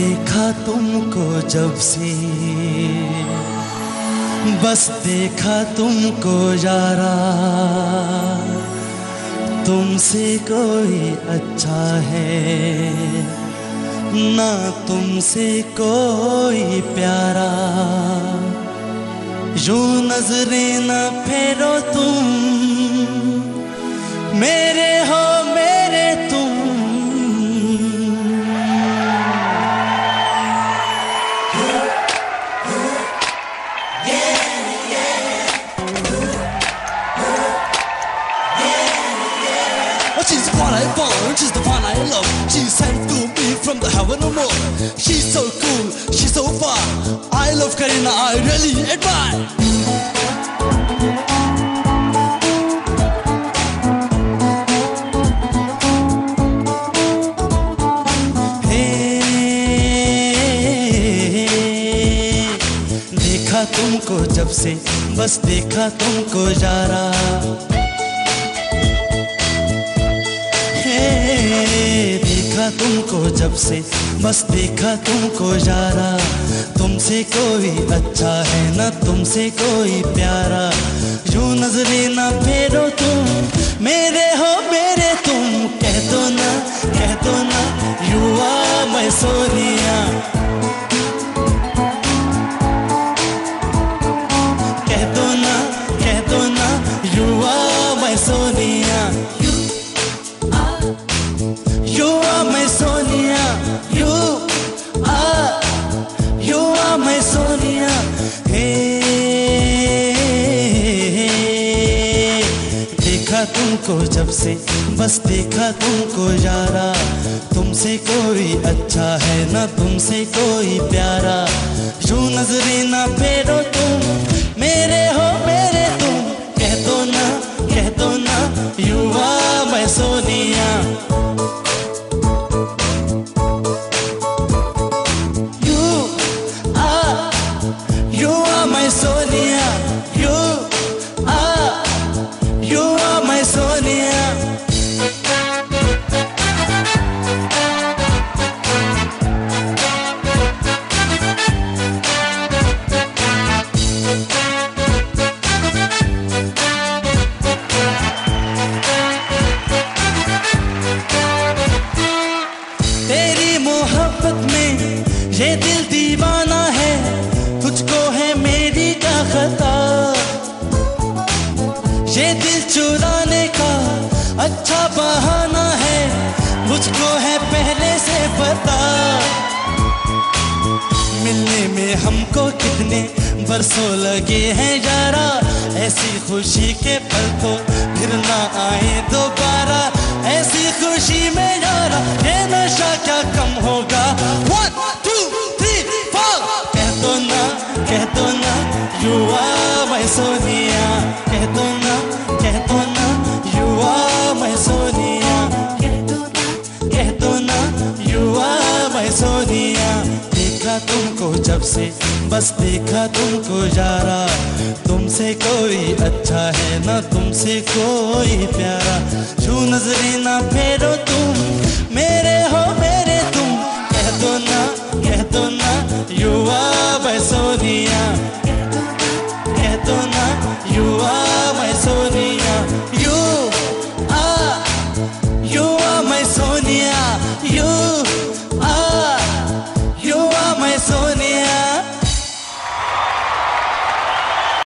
देखा तुमको जब से। बस देखा तुमको यारा। तुमसे कोई अच्छा है। ना तुमसे कोई प्यारा। यूँ नज़रें ना फेरो तुम। मेरे love. She's sent to me from the heaven above. She's so cool, she's so far. I love Karina, I really admire. तुमको जब से बस देखा तुमको यारा हे तुमको जब से, बस देखा तुमको जारा। तुमसे कोई अच्छा है ना तुमसे कोई प्यारा। यूँ नजरे ना फेरो तुम, मेरे हो मेरे तुम। कह दो ना, कह दो ना, युवा, मैं सोनिया तुमको जब से बस देखा तुमको यारा। तुमसे कोई अच्छा है ना तुमसे कोई प्यारा। यूँ नजरे ना फेरो तुम, मेरे हो मेरे तुम। कह दो ना, कह दो ना, युवा मैं सोनिया ये दिल दीवाना है, तुझको है मेरी क्या खता? ये दिल चुराने का अच्छा बहाना है, मुझको है पहले से पता। मिलने में हमको कितने बरसों लगे हैं यारा, ऐसी खुशी के पल तो फिर ना आए दोबारा। ऐसी खुशी में यारा, ये नशा क्या कम होगा? सोनिया, कह दो ना, कह दो ना, युवा मैं सोनिया, कह दो ना, कह दो ना, युवा मैं सोनिया। देखा तुमको जब से, बस देखा तुमको यारा। तुमसे कोई अच्छा है ना, तुमसे कोई प्यारा। यूँ नजरे ना फेरो तुम